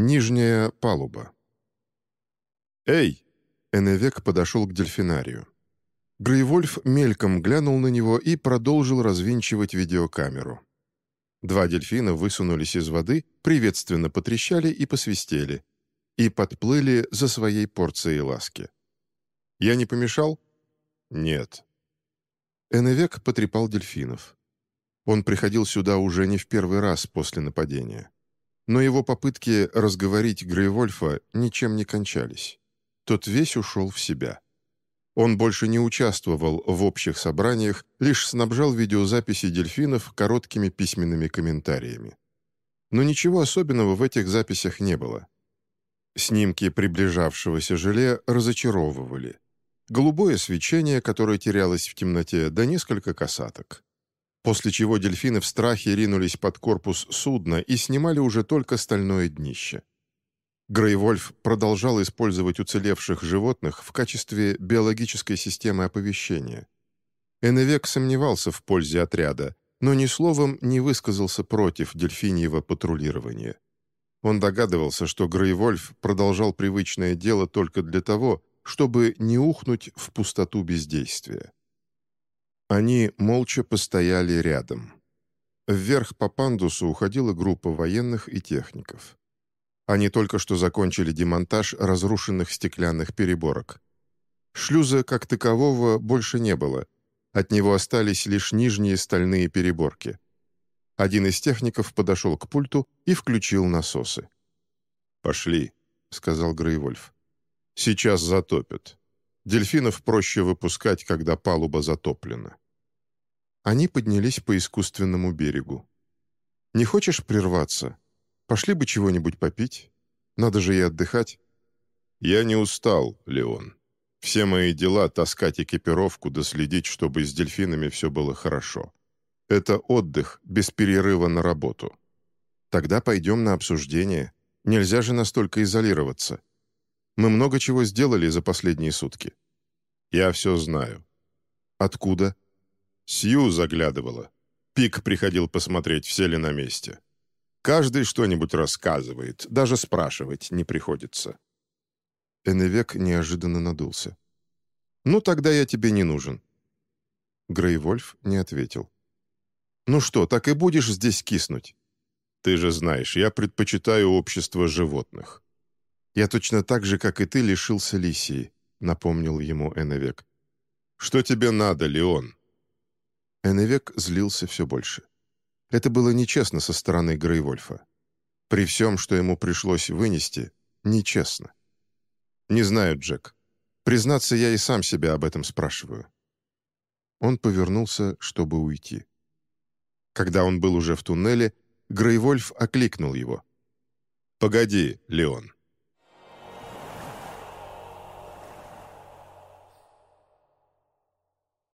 Нижняя палуба. «Эй!» — Эневек подошел к дельфинарию. Грейвольф мельком глянул на него и продолжил развинчивать видеокамеру. Два дельфина высунулись из воды, приветственно потрещали и посвистели, и подплыли за своей порцией ласки. «Я не помешал?» «Нет». Эневек потрепал дельфинов. Он приходил сюда уже не в первый раз после нападения. Но его попытки разговорить Грейвольфа ничем не кончались. Тот весь ушел в себя. Он больше не участвовал в общих собраниях, лишь снабжал видеозаписи дельфинов короткими письменными комментариями. Но ничего особенного в этих записях не было. Снимки приближавшегося желе разочаровывали. Голубое свечение, которое терялось в темноте, да несколько касаток после чего дельфины в страхе ринулись под корпус судна и снимали уже только стальное днище. Грейвольф продолжал использовать уцелевших животных в качестве биологической системы оповещения. Эневек сомневался в пользе отряда, но ни словом не высказался против дельфиньего патрулирования. Он догадывался, что Грейвольф продолжал привычное дело только для того, чтобы не ухнуть в пустоту бездействия. Они молча постояли рядом. Вверх по пандусу уходила группа военных и техников. Они только что закончили демонтаж разрушенных стеклянных переборок. Шлюза, как такового, больше не было. От него остались лишь нижние стальные переборки. Один из техников подошел к пульту и включил насосы. «Пошли», — сказал Грейвольф. «Сейчас затопят. Дельфинов проще выпускать, когда палуба затоплена. Они поднялись по искусственному берегу. «Не хочешь прерваться? Пошли бы чего-нибудь попить. Надо же и отдыхать». «Я не устал, Леон. Все мои дела — таскать экипировку да следить, чтобы с дельфинами все было хорошо. Это отдых, без перерыва на работу. Тогда пойдем на обсуждение. Нельзя же настолько изолироваться. Мы много чего сделали за последние сутки. Я все знаю. Откуда? Сью заглядывала. Пик приходил посмотреть, все ли на месте. Каждый что-нибудь рассказывает, даже спрашивать не приходится. Эневек неожиданно надулся. «Ну, тогда я тебе не нужен». Грейвольф не ответил. «Ну что, так и будешь здесь киснуть?» «Ты же знаешь, я предпочитаю общество животных. «Я точно так же, как и ты, лишился Лисии», — напомнил ему Эневек. «Что тебе надо, Леон?» Эневек злился все больше. Это было нечестно со стороны Грейвольфа. При всем, что ему пришлось вынести, нечестно. «Не знаю, Джек. Признаться, я и сам себя об этом спрашиваю». Он повернулся, чтобы уйти. Когда он был уже в туннеле, Грейвольф окликнул его. «Погоди, Леон».